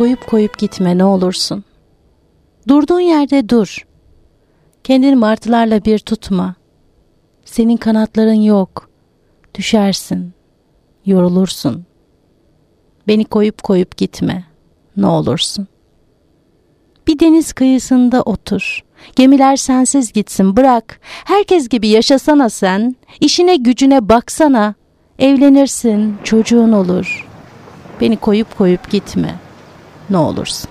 koyup koyup gitme ne olursun. Durduğun yerde dur. Kendini martılarla bir tutma. Senin kanatların yok. Düşersin. Yorulursun. Beni koyup koyup gitme. Ne olursun. Bir deniz kıyısında otur. Gemiler sensiz gitsin bırak. Herkes gibi yaşasana sen. İşine gücüne baksana. Evlenirsin, çocuğun olur. Beni koyup koyup gitme.'' Ne olursun.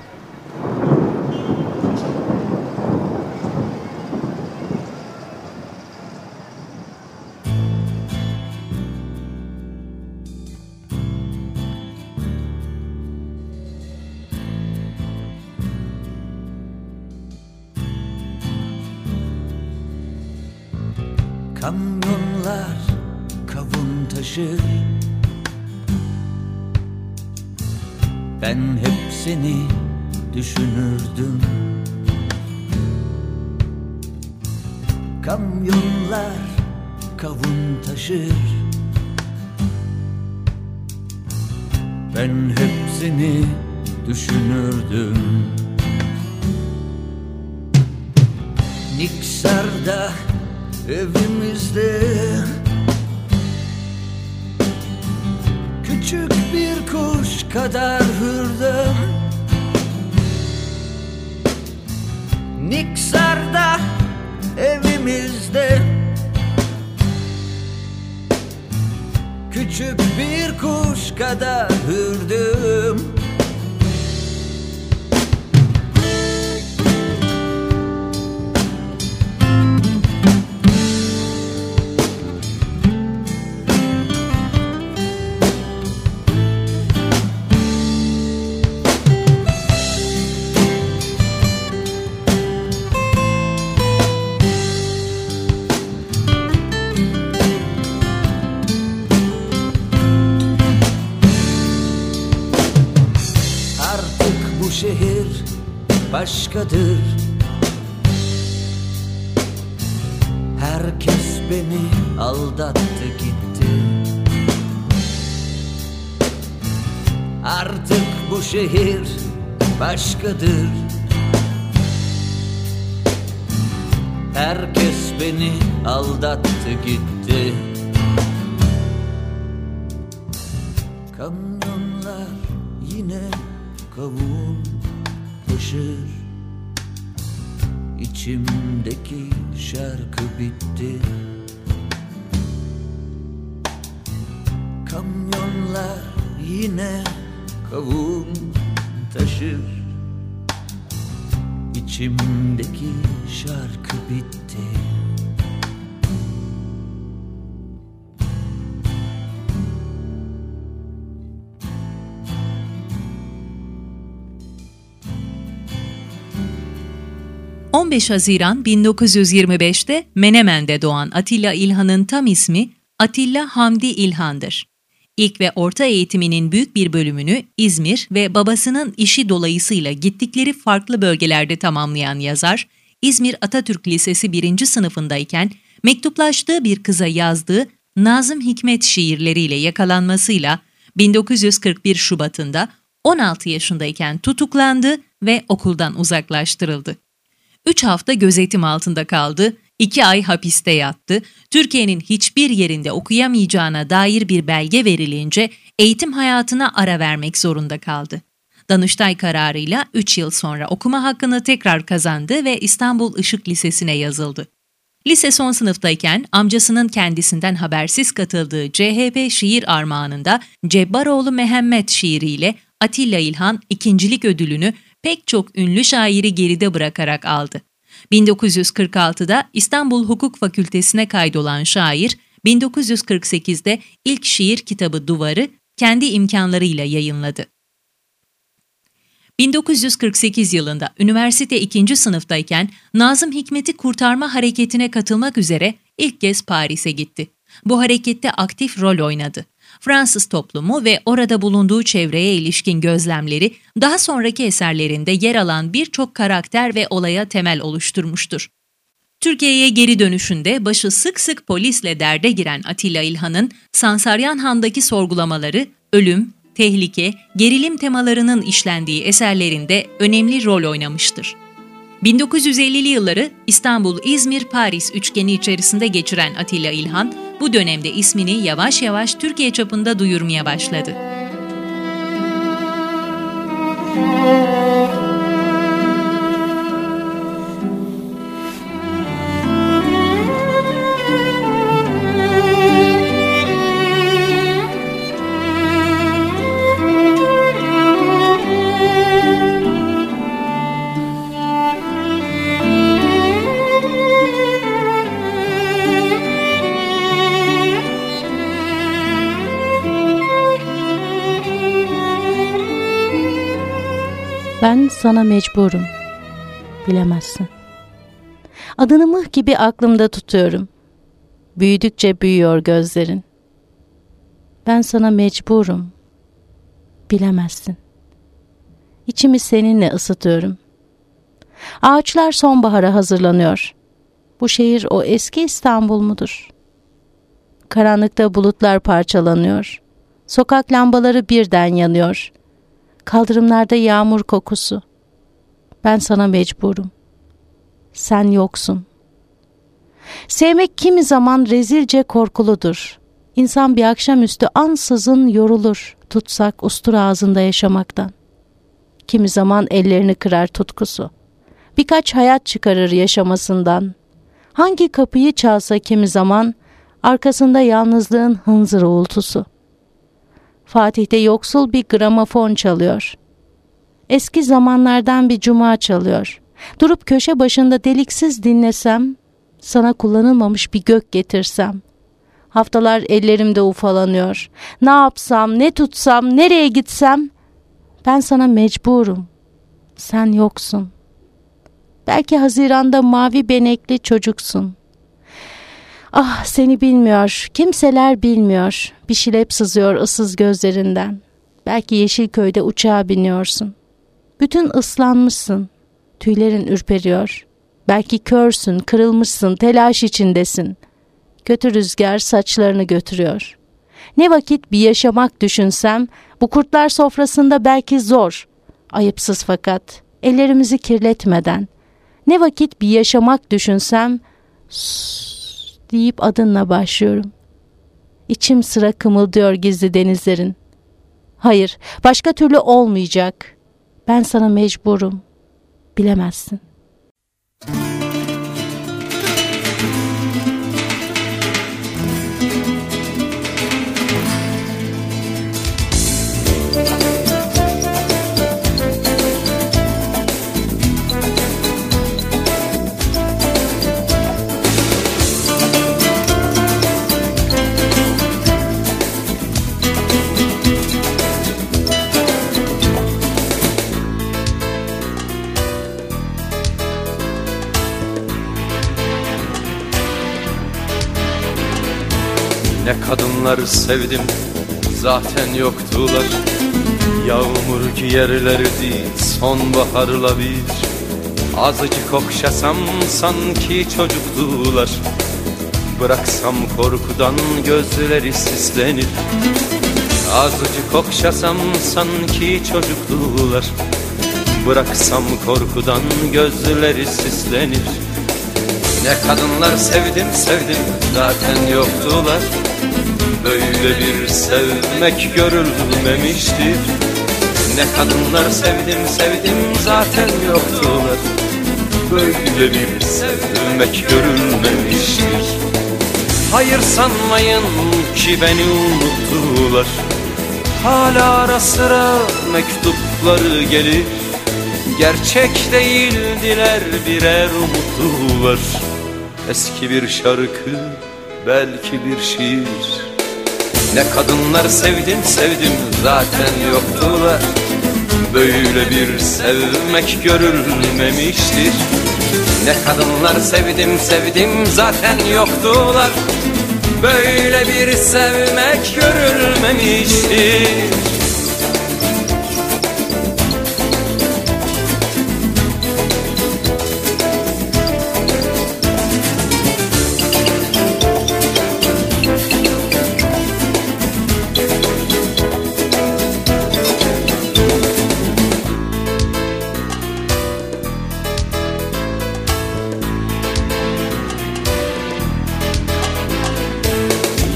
Kamyonlar kavun taşır Ben hep seni düşünürdüm. Kamyonlar kavun taşır. Ben hep seni düşünürdüm. Niksar'da evimizde bir kuş kadar hürdüm Niksar'da evimizde. Küçük bir kuş kadar hürdüm şehir başkadır. Herkes beni aldattı gitti. Kamyonlar yine kavun taşır. İçimdeki şarkı bitti. Kamyonlar yine kavun taşır İçimdeki şarkı bitti 15 Haziran 1925'te Menemen'de doğan Atilla İlhan'ın tam ismi Atilla Hamdi İlhan'dır. İlk ve orta eğitiminin büyük bir bölümünü İzmir ve babasının işi dolayısıyla gittikleri farklı bölgelerde tamamlayan yazar, İzmir Atatürk Lisesi 1. sınıfındayken mektuplaştığı bir kıza yazdığı Nazım Hikmet şiirleriyle yakalanmasıyla 1941 Şubat'ında 16 yaşındayken tutuklandı ve okuldan uzaklaştırıldı. 3 hafta gözetim altında kaldı, İki ay hapiste yattı, Türkiye'nin hiçbir yerinde okuyamayacağına dair bir belge verilince eğitim hayatına ara vermek zorunda kaldı. Danıştay kararıyla 3 yıl sonra okuma hakkını tekrar kazandı ve İstanbul Işık Lisesi'ne yazıldı. Lise son sınıftayken amcasının kendisinden habersiz katıldığı CHP şiir armağanında Cebbaroğlu Mehmet şiiriyle Atilla İlhan ikincilik ödülünü pek çok ünlü şairi geride bırakarak aldı. 1946'da İstanbul Hukuk Fakültesine kaydolan şair, 1948'de ilk şiir kitabı Duvarı kendi imkanlarıyla yayınladı. 1948 yılında üniversite 2. sınıftayken Nazım Hikmet'i kurtarma hareketine katılmak üzere ilk kez Paris'e gitti. Bu harekette aktif rol oynadı. Fransız toplumu ve orada bulunduğu çevreye ilişkin gözlemleri daha sonraki eserlerinde yer alan birçok karakter ve olaya temel oluşturmuştur. Türkiye'ye geri dönüşünde başı sık sık polisle derde giren Atilla İlhan'ın Sansaryan Han'daki sorgulamaları, ölüm, tehlike, gerilim temalarının işlendiği eserlerinde önemli rol oynamıştır. 1950'li yılları İstanbul, İzmir, Paris üçgeni içerisinde geçiren Atilla İlhan, bu dönemde ismini yavaş yavaş Türkiye çapında duyurmaya başladı. Sana mecburum. Bilemezsin. Adını mıh gibi aklımda tutuyorum. Büyüdükçe büyüyor gözlerin. Ben sana mecburum. Bilemezsin. İçimi seninle ısıtıyorum. Ağaçlar sonbahara hazırlanıyor. Bu şehir o eski İstanbul mudur? Karanlıkta bulutlar parçalanıyor. Sokak lambaları birden yanıyor. Kaldırımlarda yağmur kokusu. Ben sana mecburum. Sen yoksun. Sevmek kimi zaman rezilce korkuludur. İnsan bir akşamüstü ansızın yorulur tutsak ustur ağzında yaşamaktan. Kimi zaman ellerini kırar tutkusu. Birkaç hayat çıkarır yaşamasından. Hangi kapıyı çalsa kimi zaman arkasında yalnızlığın hınzır uğultusu.'' Fatih'te yoksul bir gramofon çalıyor. Eski zamanlardan bir cuma çalıyor. Durup köşe başında deliksiz dinlesem, sana kullanılmamış bir gök getirsem. Haftalar ellerimde ufalanıyor. Ne yapsam, ne tutsam, nereye gitsem? Ben sana mecburum. Sen yoksun. Belki Haziran'da mavi benekli çocuksun. Ah seni bilmiyor, kimseler bilmiyor. Bir şilep sızıyor ıssız gözlerinden. Belki Yeşilköy'de uçağa biniyorsun. Bütün ıslanmışsın. Tüylerin ürperiyor. Belki körsün, kırılmışsın, telaş içindesin. Kötü rüzgar saçlarını götürüyor. Ne vakit bir yaşamak düşünsem, bu kurtlar sofrasında belki zor. Ayıpsız fakat, ellerimizi kirletmeden. Ne vakit bir yaşamak düşünsem, deyip adınla başlıyorum. İçim sıra kımıldıyor gizli denizlerin. Hayır, başka türlü olmayacak. Ben sana mecburum. Bilemezsin. Ne kadınları sevdim zaten yoktular. Yağmur giyerlerdi sonbaharla bir. Azıcık okşasam sanki çocuktular. Bıraksam korkudan gözleri sislenir. Azıcık okşasam sanki çocuktular. Bıraksam korkudan gözleri sislenir. Ne kadınlar sevdim sevdim zaten yoktular Böyle bir sevmek görülmemiştir Ne kadınlar sevdim sevdim zaten yoktular. Böyle bir sevmek görülmemiştir Hayır sanmayın ki beni unuttular. Hala ara sıra mektupları gelir. Gerçek değildiler birer umutlular. Eski bir şarkı belki bir şiir Ne kadınlar sevdim sevdim zaten yoktular Böyle bir sevmek görülmemiştir. Ne kadınlar sevdim sevdim zaten yoktular Böyle bir sevmek görülmemiştir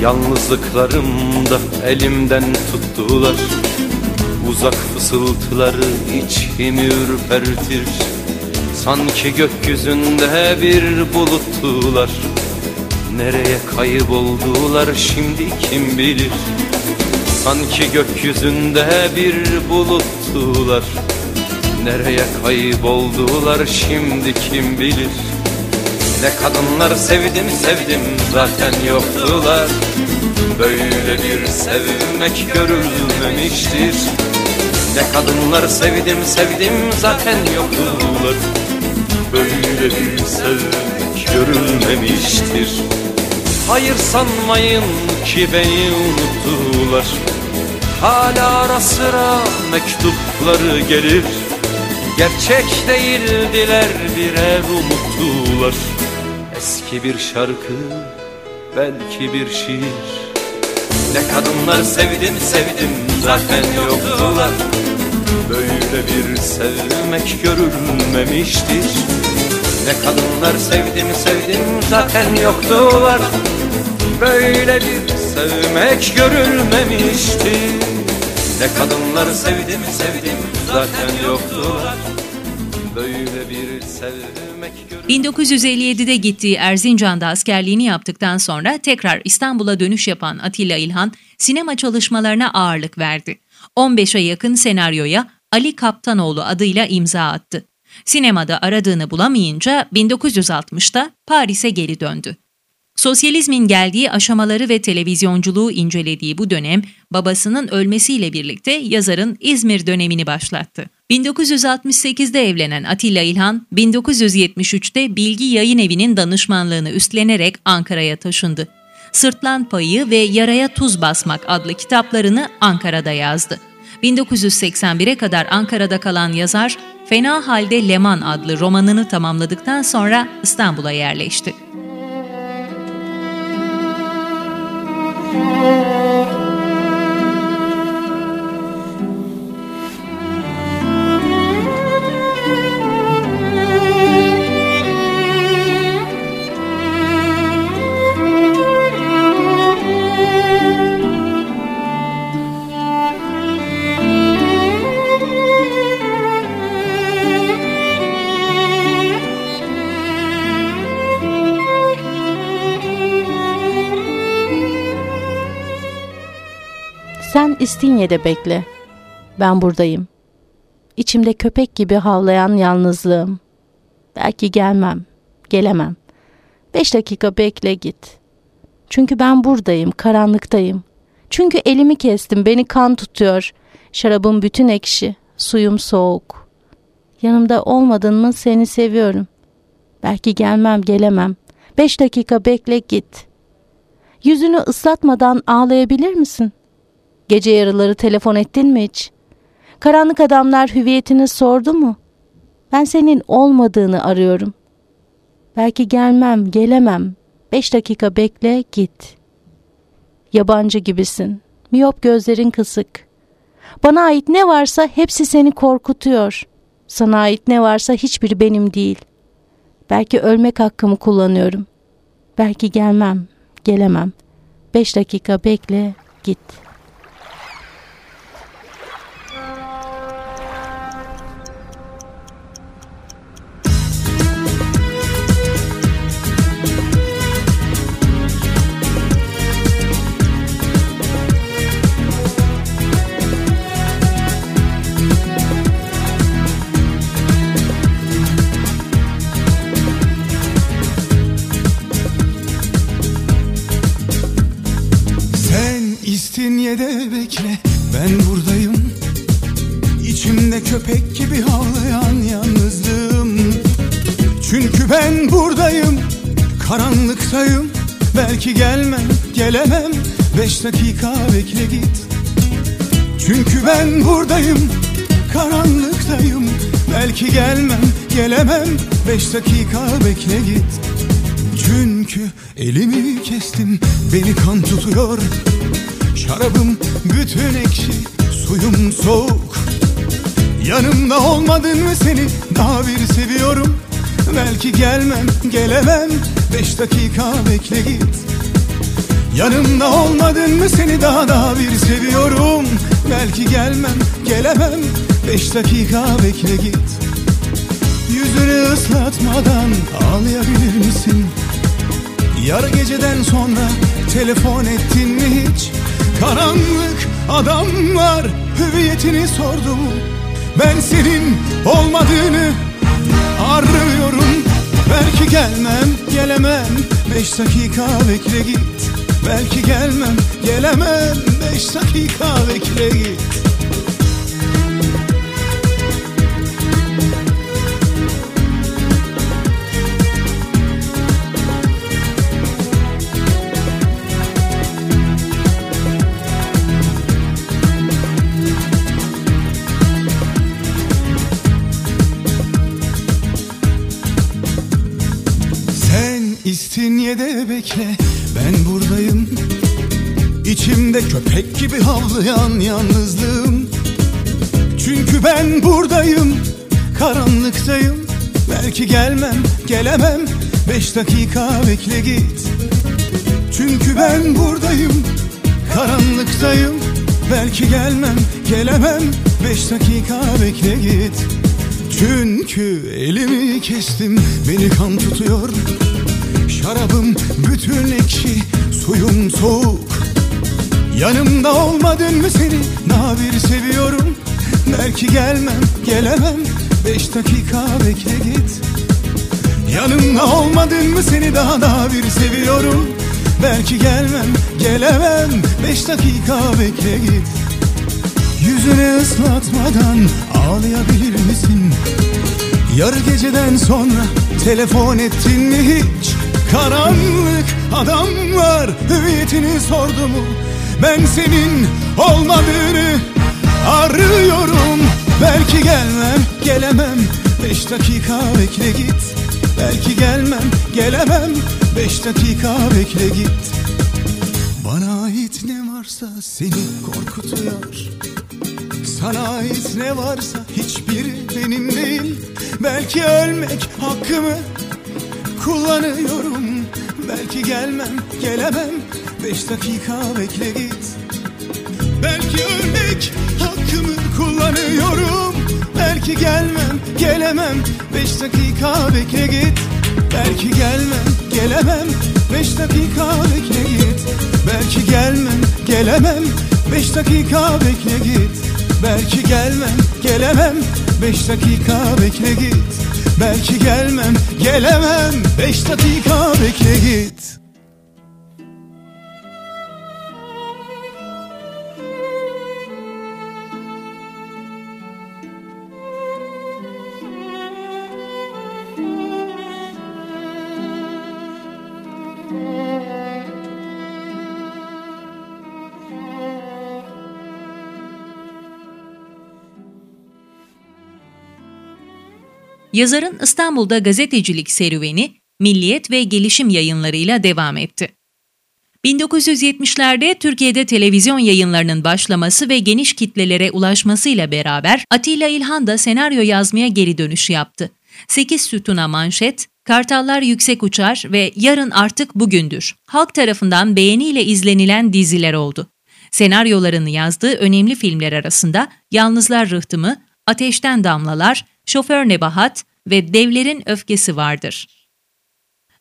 Yalnızlıklarımda elimden tuttular. Uzak fısıltıları içimi ürpertir Sanki gökyüzünde bir buluttular. Nereye kayboldular şimdi kim bilir? Sanki gökyüzünde bir buluttular. Nereye kayboldular şimdi kim bilir ne kadınlar sevdim sevdim zaten yoktular. Böyle bir sevmek görülmemiştir. Ne kadınlar sevdim sevdim zaten yoktular. Böyle bir sevmek görülmemiştir. Hayır sanmayın ki beni unuttular. Hala ara sıra mektupları gelir. Gerçek değildiler birer umuttular Eski bir şarkı belki bir şiir. Ne kadınlar sevdim sevdim zaten yoktular. Böyle bir sevmek görülmemiştir. Ne kadınlar sevdim sevdim zaten yoktular. Böyle bir sevmek görülmemiştir. Ne kadınlar sevdim sevdim zaten yoktular. Böyle bir sevmek 1957'de gittiği Erzincan'da askerliğini yaptıktan sonra tekrar İstanbul'a dönüş yapan Atilla İlhan sinema çalışmalarına ağırlık verdi. 15'e yakın senaryoya Ali Kaptanoğlu adıyla imza attı. Sinemada aradığını bulamayınca 1960'da Paris'e geri döndü. Sosyalizmin geldiği aşamaları ve televizyonculuğu incelediği bu dönem babasının ölmesiyle birlikte yazarın İzmir dönemini başlattı. 1968'de evlenen Atilla İlhan, 1973'te Bilgi Yayın Evi'nin danışmanlığını üstlenerek Ankara'ya taşındı. Sırtlan Payı ve Yaraya Tuz Basmak adlı kitaplarını Ankara'da yazdı. 1981'e kadar Ankara'da kalan yazar, Fena Halde Leman adlı romanını tamamladıktan sonra İstanbul'a yerleşti. İstinye'de bekle. Ben buradayım. İçimde köpek gibi havlayan yalnızlığım. Belki gelmem, gelemem. Beş dakika bekle git. Çünkü ben buradayım, karanlıktayım. Çünkü elimi kestim, beni kan tutuyor. Şarabım bütün ekşi, suyum soğuk. Yanımda olmadın mı seni seviyorum. Belki gelmem, gelemem. Beş dakika bekle git. Yüzünü ıslatmadan ağlayabilir misin?'' Gece yarıları telefon ettin mi hiç? Karanlık adamlar hüviyetini sordu mu? Ben senin olmadığını arıyorum. Belki gelmem, gelemem. Beş dakika bekle, git. Yabancı gibisin. Miyop gözlerin kısık. Bana ait ne varsa hepsi seni korkutuyor. Sana ait ne varsa hiçbiri benim değil. Belki ölmek hakkımı kullanıyorum. Belki gelmem, gelemem. Beş dakika bekle, git. Köpek gibi havlayan yalnızlığım. Çünkü ben buradayım karanlıktayım. Belki gelmem gelemem. Beş dakika bekle git. Çünkü ben buradayım karanlıktayım. Belki gelmem gelemem. Beş dakika bekle git. Çünkü elimi kestim beni kan tutuyor. Şarabım bütün ekşi suyum soğuk Yanımda olmadın mı seni? Daha bir seviyorum. Belki gelmem gelemem. Beş dakika bekle git. Yanımda olmadın mı seni? Daha daha bir seviyorum. Belki gelmem gelemem. Beş dakika bekle git. Yüzünü ıslatmadan ağlayabilir misin? Yarı geceden sonra telefon ettin mi hiç? Karanlık adamlar hüviyetini sordu mu? Ben senin olmadığını arıyorum. Belki gelmem gelemem. Beş dakika bekle git. Belki gelmem gelemem. Beş dakika bekle git İstinye'de bekle. Ben buradayım. İçimde köpek gibi havlayan yalnızlığım. Çünkü ben buradayım. Karanlıktayım. Belki gelmem gelemem. Beş dakika bekle git. Çünkü ben buradayım. Karanlıktayım. Belki gelmem gelemem. Beş dakika bekle git. Çünkü elimi kestim. Beni kan tutuyor Şarabım bütün ekşi suyum soğuk. Yanımda olmadın mı seni? Daha bir seviyorum. Belki gelmem gelemem. Beş dakika bekle git. Yanımda olmadın mı seni? Daha daha bir seviyorum. Belki gelmem gelemem. Beş dakika bekle git. Yüzünü ıslatmadan ağlayabilir misin? Yarı geceden sonra telefon ettin mi hiç? Karanlık adamlar hüviyetini sordu mu? Ben senin olmadığını arıyorum. Belki gelmem gelemem. Beş dakika bekle git. Belki gelmem gelemem. Beş dakika bekle git. Bana ait ne varsa seni korkutuyor. Sana ait ne varsa hiçbiri benim değil. Belki ölmek hakkımı kullanıyorum. Belki gelmem gelemem. Beş dakika bekle git. Belki ölmek hakkımı kullanıyorum. Belki gelmem gelemem. Beş dakika bekle git. Belki gelmem gelemem. Beş dakika bekle git. Belki gelmem gelemem. Beş dakika bekle git. Belki gelmem gelemem. Beş dakika bekle git Belki gelmem gelemem. Beş dakika bekle git Yazarın İstanbul'da gazetecilik serüveni Milliyet ve Gelişim yayınlarıyla devam etti. 1970'lerde Türkiye'de televizyon yayınlarının başlaması ve geniş kitlelere ulaşmasıyla beraber Atilla İlhan da senaryo yazmaya geri dönüş yaptı. Sekiz Sütuna Manşet, Kartallar yüksek uçar ve yarın artık bugündür. Halk tarafından beğeniyle izlenilen diziler oldu. Senaryolarını yazdığı önemli filmler arasında Yalnızlar Rıhtımı, Ateşten Damlalar, Şoför Nebahat ve Devlerin Öfkesi vardır.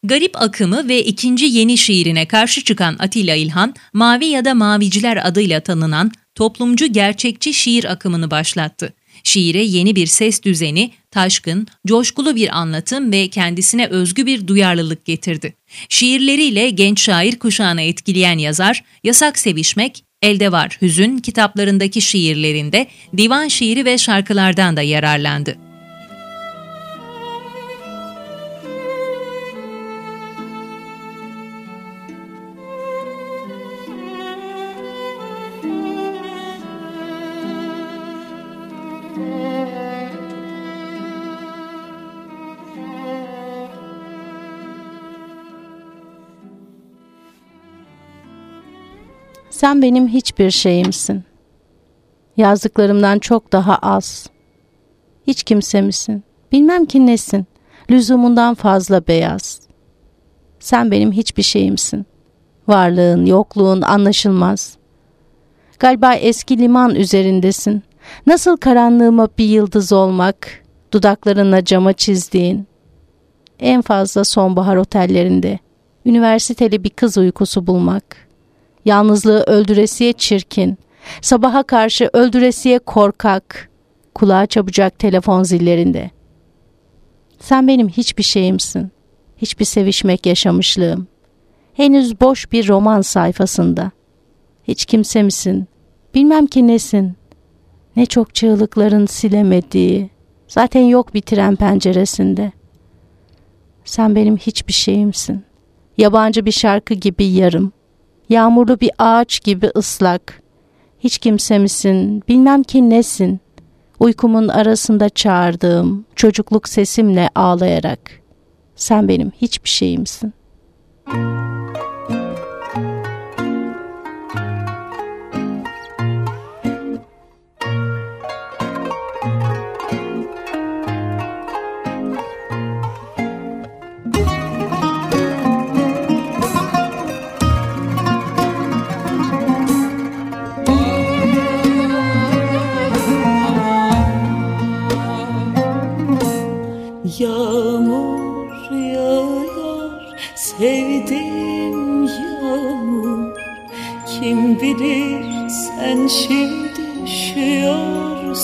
Garip akımı ve ikinci yeni şiirine karşı çıkan Atilla İlhan, Mavi ya da Maviciler adıyla tanınan toplumcu gerçekçi şiir akımını başlattı. Şiire yeni bir ses düzeni, taşkın, coşkulu bir anlatım ve kendisine özgü bir duyarlılık getirdi. Şiirleriyle genç şair kuşağını etkileyen yazar, Yasak Sevişmek, Elde Var Hüzün kitaplarındaki şiirlerinde divan şiiri ve şarkılardan da yararlandı. Sen benim hiçbir şeyimsin. Yazdıklarımdan çok daha az. Hiç kimse misin? Bilmem ki nesin. Lüzumundan fazla beyaz. Sen benim hiçbir şeyimsin. Varlığın, yokluğun anlaşılmaz. Galiba eski liman üzerindesin. Nasıl karanlığıma bir yıldız olmak, dudaklarınla cama çizdiğin. En fazla sonbahar otellerinde, üniversiteli bir kız uykusu bulmak.'' Yalnızlığı öldüresiye çirkin, sabaha karşı öldüresiye korkak, kulağa çabucak telefon zillerinde. Sen benim hiçbir şeyimsin, hiçbir sevişmek yaşamışlığım. Henüz boş bir roman sayfasında. Hiç kimse misin? Bilmem ki nesin? Ne çok çığlıkların silemediği, zaten yok bir tren penceresinde. Sen benim hiçbir şeyimsin. Yabancı bir şarkı gibi yarım.'' Yağmurlu bir ağaç gibi ıslak. Hiç kimse misin, bilmem ki nesin. Uykumun arasında çağırdığım çocukluk sesimle ağlayarak. Sen benim hiçbir şeyimsin. Yağmur yağar sevdiğim yağmur. Kim bilir sen şimdi üşüyorsundur.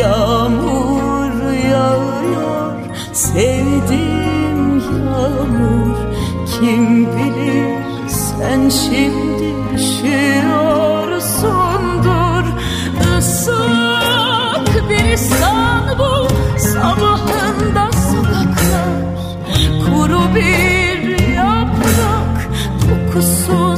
Yağmur yağar sevdiğim yağmur. Kim bilir sen şimdi üşüyorsundur. Islak bir saat Sabahında sokaklar kuru bir yaprak kokusun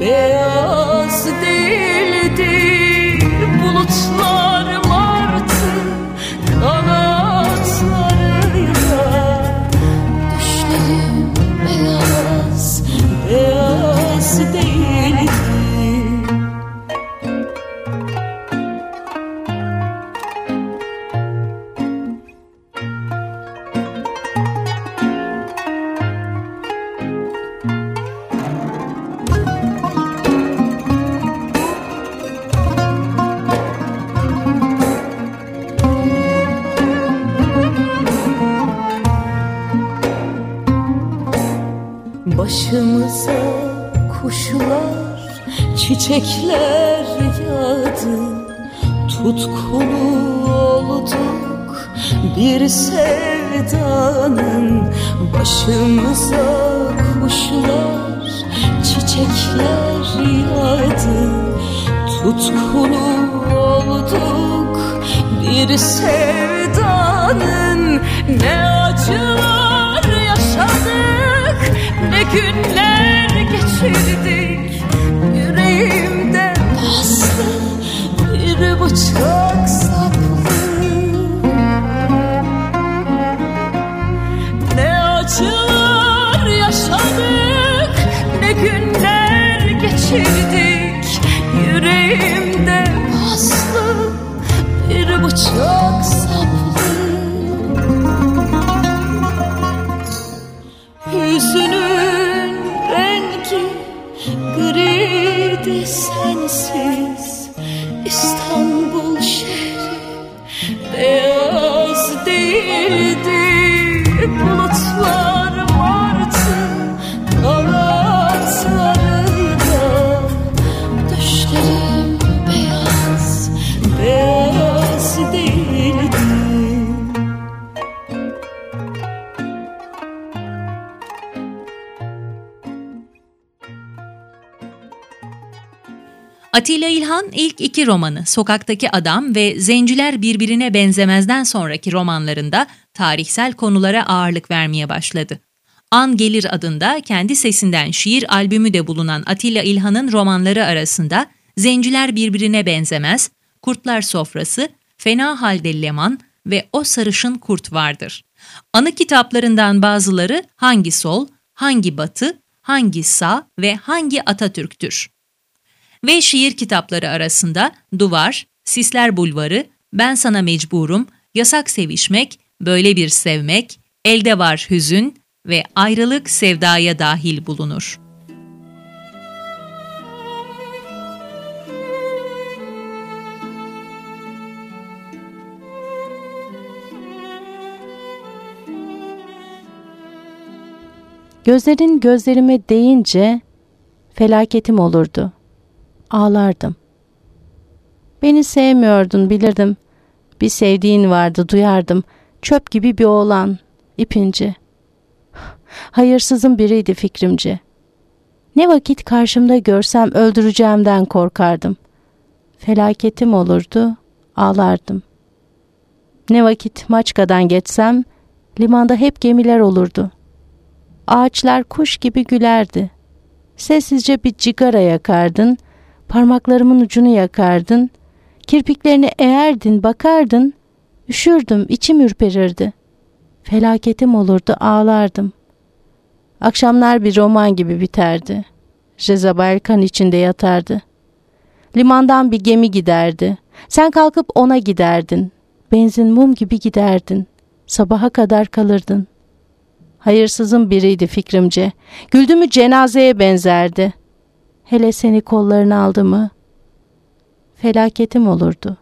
çiçekler çiçekler yağdı Tutkulu olduk. Bir sevdanın Ne acılar yaşadık Ne günler geçirdik. Yüreğimde bastı Bir bıçak Atilla İlhan ilk iki romanı Sokaktaki Adam ve Zenciler Birbirine Benzemez'den sonraki romanlarında tarihsel konulara ağırlık vermeye başladı. An Gelir adında kendi sesinden şiir albümü de bulunan Atilla İlhan'ın romanları arasında Zenciler Birbirine Benzemez, Kurtlar Sofrası, Fena Halde Leman ve O Sarışın Kurt vardır. Anı kitaplarından bazıları Hangi Sol, Hangi Batı, Hangi Sağ ve Hangi Atatürk'tür ve şiir kitapları arasında Duvar, Sisler Bulvarı, Ben Sana Mecburum, Yasak Sevişmek, Böyle Bir Sevmek, Elde Var Hüzün ve Ayrılık Sevdaya dahil bulunur. Gözlerin gözlerime değince felaketim olurdu. Ağlardım. Beni sevmiyordun bilirdim. Bir sevdiğin vardı duyardım. Çöp gibi bir oğlan. ipinci. Hayırsızın biriydi fikrimce. Ne vakit karşımda görsem öldüreceğimden korkardım. Felaketim olurdu, ağlardım. Ne vakit Maçka'dan geçsem limanda hep gemiler olurdu. Ağaçlar kuş gibi gülerdi. Sessizce bir cigara yakardın, parmaklarımın ucunu yakardın, kirpiklerini eğerdin, bakardın, üşürdüm, içim ürperirdi. Felaketim olurdu, ağlardım. Akşamlar bir roman gibi biterdi. Jezabel kan içinde yatardı. Limandan bir gemi giderdi. Sen kalkıp ona giderdin. Benzin mum gibi giderdin. Sabaha kadar kalırdın. Hayırsızın biriydi fikrimce. Güldü mü cenazeye benzerdi. Hele seni kollarına aldı mı? Felaketim olurdu.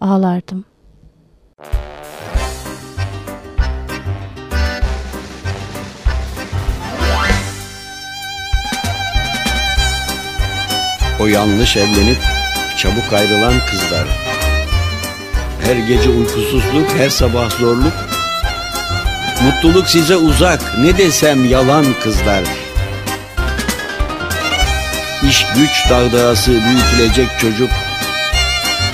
Ağlardım. O yanlış evlenip çabuk ayrılan kızlar. Her gece uykusuzluk, her sabah zorluk. Mutluluk size uzak, ne desem yalan kızlar. İş güç dağdağısı büyütülecek çocuk.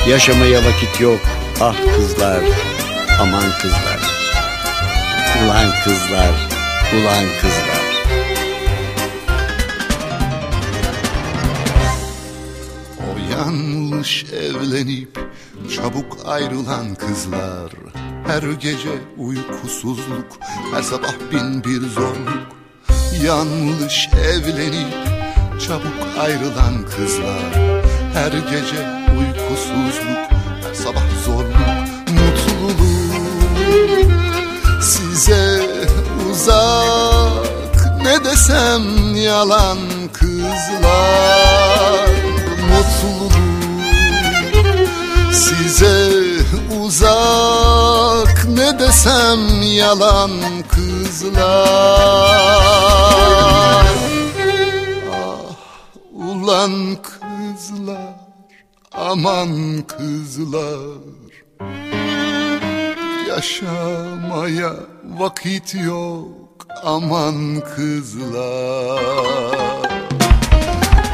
Yaşamaya vakit yok, ah kızlar, aman kızlar. Ulan kızlar, ulan kızlar. O yanlış evlenip çabuk ayrılan kızlar Her gece uykusuzluk, her sabah bin bir zorluk Yanlış evlenip çabuk ayrılan kızlar. Her gece uykusuzluk, her sabah zorluk Mutluluk. Size uzak Ne desem yalan kızlar. Mutluluk. Size uzak Ne desem yalan kızlar ulan kızlar Aman kızlar. Yaşamaya vakit yok aman kızlar.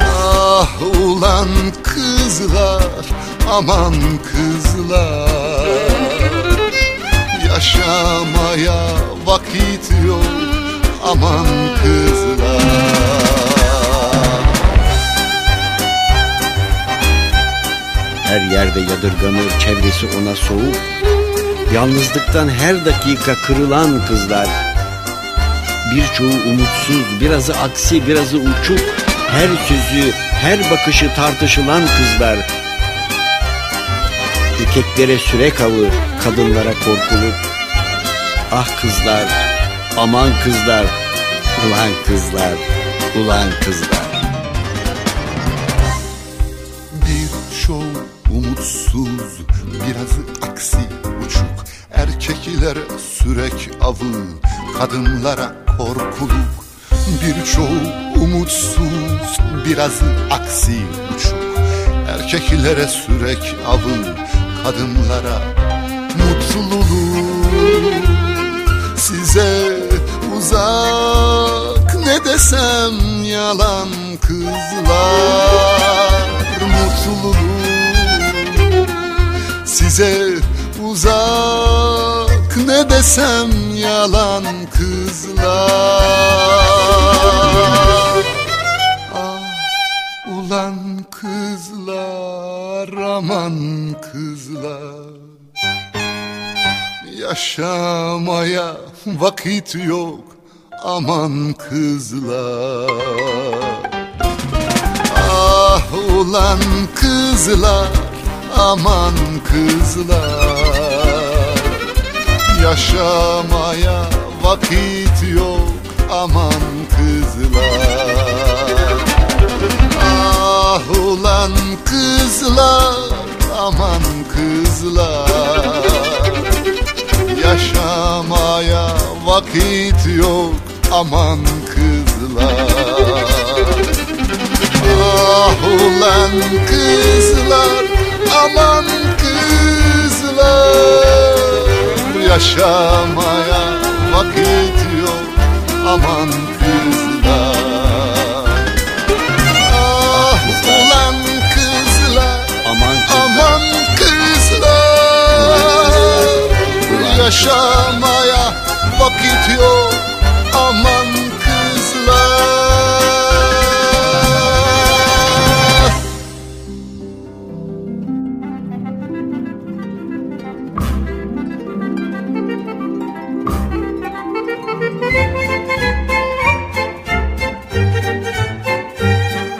Ah ulan kızlar aman kızlar. Yaşamaya vakit yok aman kızlar Her yerde yadırganır çevresi ona soğuk. Yalnızlıktan her dakika kırılan kızlar. Birçoğu umutsuz, birazı aksi, birazı uçuk. Her sözü, her bakışı tartışılan kızlar. Erkeklere sürek avı, kadınlara korkuluk Ah kızlar, aman kızlar, ulan kızlar, ulan kızlar sürek avı Kadınlara korkuluk. Birçoğu umutsuz Birazı aksi uçuk. Erkeklere sürek avı Kadınlara mutluluk. Size uzak ne desem yalan kızlar mutluluk. Size uzak ne desem yalan kızlar. Ah ulan kızlar aman kızlar. Yaşamaya vakit yok aman kızlar. Ah ulan kızlar aman kızlar Yaşamaya vakit yok. Aman kızlar. Ah ulan kızlar aman kızlar. Yaşamaya vakit yok. Aman kızlar. Ah ulan kızlar aman Yaşamaya vakit yok. Aman kızlar. Ah ulan kızlar. Aman kızlar, aman kızlar. Yaşamaya